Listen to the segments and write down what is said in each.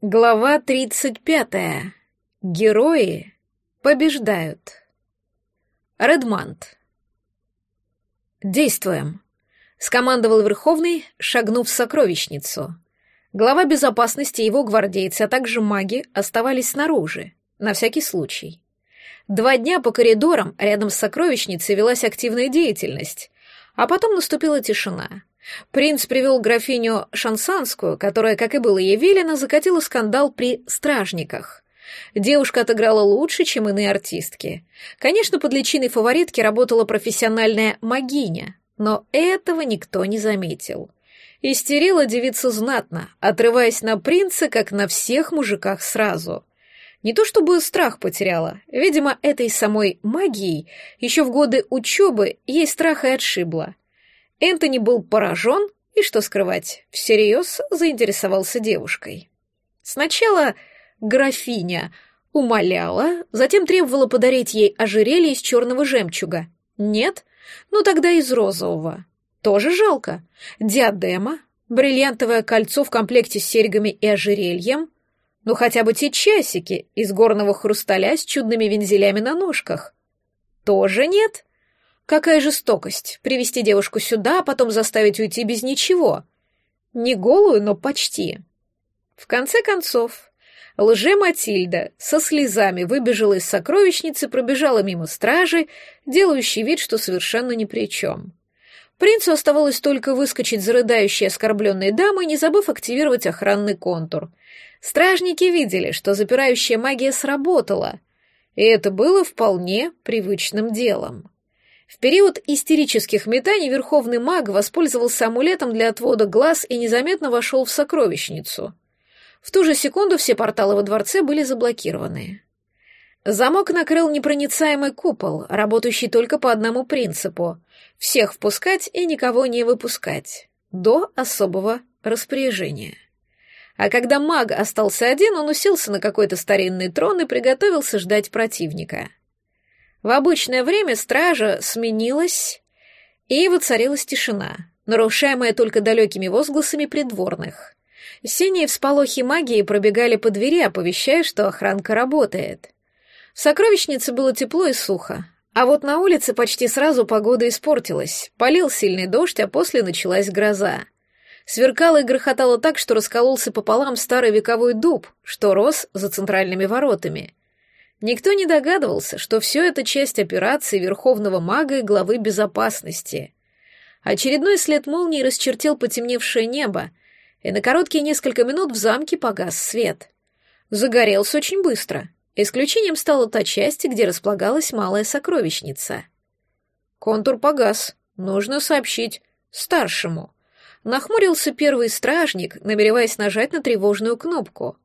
Глава 35. Герои побеждают. Редмант. «Действуем», — скомандовал Верховный, шагнув в сокровищницу. Глава безопасности и его гвардейцы, а также маги оставались снаружи, на всякий случай. Два дня по коридорам рядом с сокровищницей велась активная деятельность, а потом наступила тишина — Принц привел графиню Шансанскую, которая, как и было ей велено, закатила скандал при стражниках. Девушка отыграла лучше, чем иные артистки. Конечно, под личиной фаворитки работала профессиональная магиня, но этого никто не заметил. Истерила девица знатно, отрываясь на принца, как на всех мужиках сразу. Не то чтобы страх потеряла, видимо, этой самой магией еще в годы учебы ей страх и отшибло. Энтони был поражен и, что скрывать, всерьез заинтересовался девушкой. Сначала графиня умоляла, затем требовала подарить ей ожерелье из черного жемчуга. Нет? Ну тогда из розового. Тоже жалко. Диадема, бриллиантовое кольцо в комплекте с серьгами и ожерельем. Ну хотя бы те часики из горного хрусталя с чудными вензелями на ножках. Тоже нет? Какая жестокость привести девушку сюда, а потом заставить уйти без ничего. Не голую, но почти. В конце концов, лже-Матильда со слезами выбежала из сокровищницы, пробежала мимо стражи, делающей вид, что совершенно ни при чем. Принцу оставалось только выскочить за рыдающей оскорбленной дамой, не забыв активировать охранный контур. Стражники видели, что запирающая магия сработала, и это было вполне привычным делом. В период истерических метаний верховный маг воспользовался амулетом для отвода глаз и незаметно вошел в сокровищницу. В ту же секунду все порталы во дворце были заблокированы. Замок накрыл непроницаемый купол, работающий только по одному принципу — всех впускать и никого не выпускать, до особого распоряжения. А когда маг остался один, он уселся на какой-то старинный трон и приготовился ждать противника — в обычное время стража сменилась, и воцарилась тишина, нарушаемая только далекими возгласами придворных. Синие всполохи магии пробегали по двери, оповещая, что охранка работает. В сокровищнице было тепло и сухо, а вот на улице почти сразу погода испортилась. Полил сильный дождь, а после началась гроза. Сверкало и грохотало так, что раскололся пополам старый вековой дуб, что рос за центральными воротами. Никто не догадывался, что все это часть операции Верховного Мага и Главы Безопасности. Очередной след молнии расчертил потемневшее небо, и на короткие несколько минут в замке погас свет. Загорелся очень быстро. Исключением стала та часть, где располагалась малая сокровищница. Контур погас. Нужно сообщить старшему. Нахмурился первый стражник, намереваясь нажать на тревожную кнопку.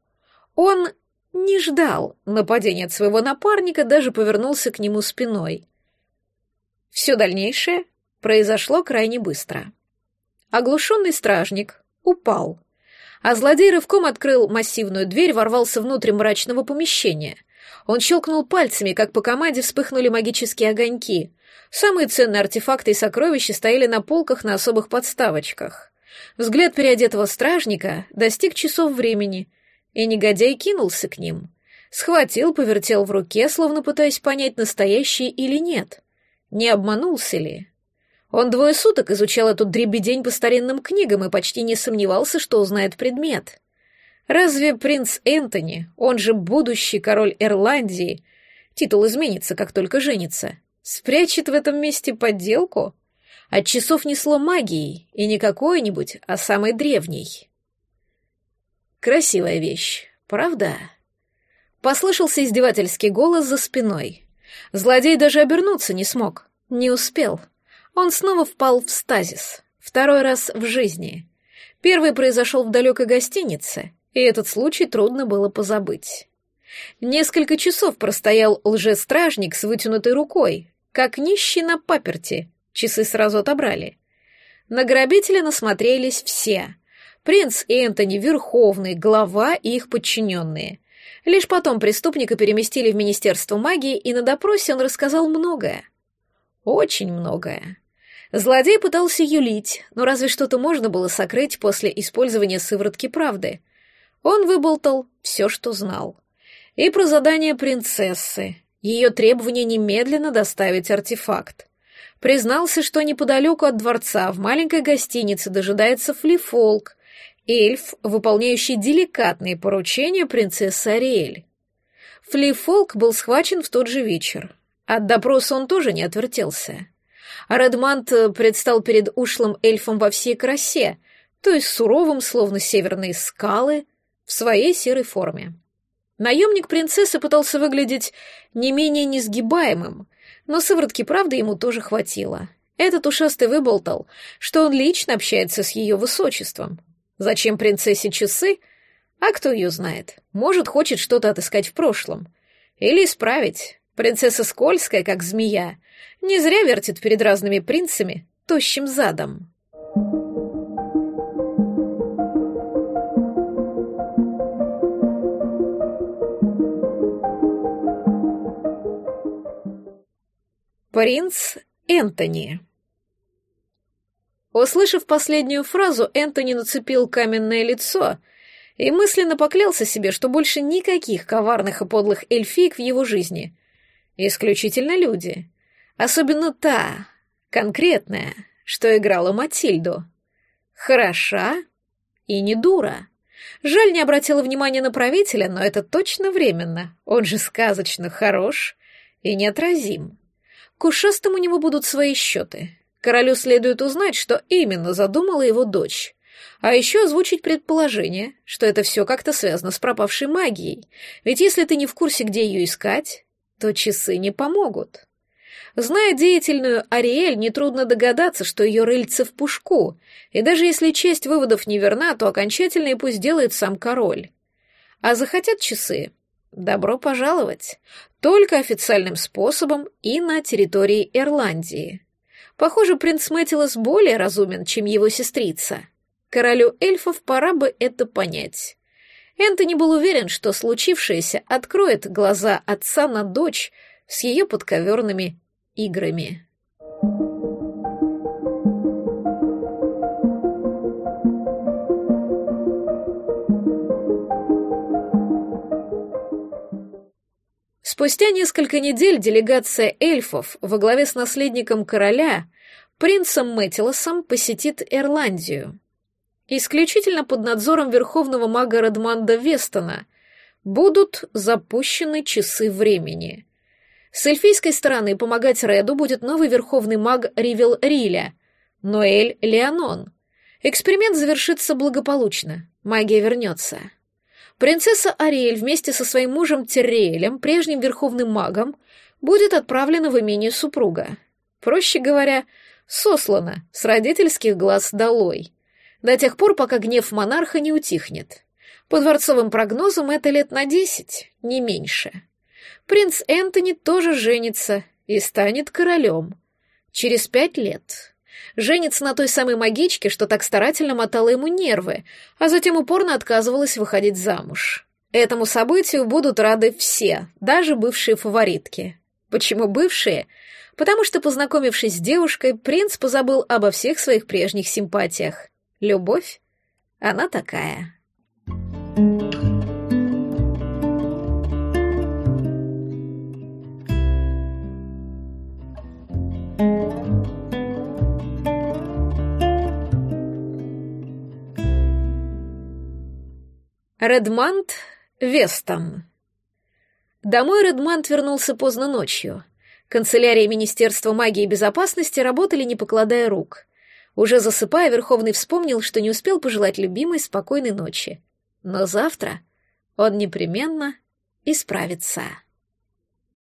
Он не ждал нападения от своего напарника, даже повернулся к нему спиной. Все дальнейшее произошло крайне быстро. Оглушенный стражник упал, а злодей рывком открыл массивную дверь, ворвался внутрь мрачного помещения. Он щелкнул пальцами, как по команде вспыхнули магические огоньки. Самые ценные артефакты и сокровища стояли на полках на особых подставочках. Взгляд переодетого стражника достиг часов времени — и негодяй кинулся к ним. Схватил, повертел в руке, словно пытаясь понять, настоящий или нет. Не обманулся ли? Он двое суток изучал эту дребедень по старинным книгам и почти не сомневался, что узнает предмет. Разве принц Энтони, он же будущий король Ирландии, титул изменится, как только женится, спрячет в этом месте подделку? От часов несло магией, и не какой-нибудь, а самой древней. Красивая вещь, правда? Послышался издевательский голос за спиной. Злодей даже обернуться не смог, не успел. Он снова впал в стазис, второй раз в жизни. Первый произошел в далекой гостинице, и этот случай трудно было позабыть. Несколько часов простоял лжестражник с вытянутой рукой, как нищий на паперти, часы сразу отобрали. На грабителя насмотрелись все, Принц Энтони Верховный, глава и их подчиненные. Лишь потом преступника переместили в Министерство магии, и на допросе он рассказал многое. Очень многое. Злодей пытался юлить, но разве что-то можно было сокрыть после использования сыворотки правды. Он выболтал все, что знал. И про задание принцессы, ее требование немедленно доставить артефакт. Признался, что неподалеку от дворца в маленькой гостинице дожидается Флифолк, эльф, выполняющий деликатные поручения принцессы Ариэль. Флифолк был схвачен в тот же вечер. От допроса он тоже не отвертелся. Редмант предстал перед ушлым эльфом во всей красе, то есть суровым, словно северные скалы, в своей серой форме. Наемник принцессы пытался выглядеть не менее несгибаемым, но сыворотки правды ему тоже хватило. Этот ушастый выболтал, что он лично общается с ее высочеством. Зачем принцессе часы? А кто ее знает? Может, хочет что-то отыскать в прошлом. Или исправить. Принцесса скользкая, как змея. Не зря вертит перед разными принцами тощим задом. Принц Энтони. Услышав последнюю фразу, Энтони нацепил каменное лицо и мысленно поклялся себе, что больше никаких коварных и подлых эльфиек в его жизни. Исключительно люди. Особенно та, конкретная, что играла Матильду. Хороша и не дура. Жаль, не обратила внимания на правителя, но это точно временно. Он же сказочно хорош и неотразим. К ушастым у него будут свои счеты. Королю следует узнать, что именно задумала его дочь. А еще озвучить предположение, что это все как-то связано с пропавшей магией. Ведь если ты не в курсе, где ее искать, то часы не помогут. Зная деятельную Ариэль, нетрудно догадаться, что ее рыльце в пушку, и даже если часть выводов неверна, то окончательные пусть делает сам король. А захотят часы, Добро пожаловать. Только официальным способом и на территории Ирландии. Похоже, принц Мэтилос более разумен, чем его сестрица. Королю эльфов пора бы это понять. Энтони был уверен, что случившееся откроет глаза отца на дочь с ее подковерными играми. Спустя несколько недель делегация эльфов во главе с наследником короля, принцем Мэтилосом, посетит Ирландию. Исключительно под надзором верховного мага Редманда Вестона будут запущены часы времени. С эльфийской стороны помогать Реду будет новый верховный маг Ривел Риля, Ноэль Леонон. Эксперимент завершится благополучно, магия вернется. Принцесса Ариэль вместе со своим мужем Терриэлем, прежним верховным магом, будет отправлена в имение супруга. Проще говоря, сослана с родительских глаз долой. До тех пор, пока гнев монарха не утихнет. По дворцовым прогнозам это лет на десять, не меньше. Принц Энтони тоже женится и станет королем. Через пять лет женится на той самой магичке, что так старательно мотала ему нервы, а затем упорно отказывалась выходить замуж. Этому событию будут рады все, даже бывшие фаворитки. Почему бывшие? Потому что, познакомившись с девушкой, принц позабыл обо всех своих прежних симпатиях. Любовь? Она такая. Редмант Вестон. Домой Редмант вернулся поздно ночью. Канцелярия Министерства магии и безопасности работали, не покладая рук. Уже засыпая, Верховный вспомнил, что не успел пожелать любимой спокойной ночи. Но завтра он непременно исправится.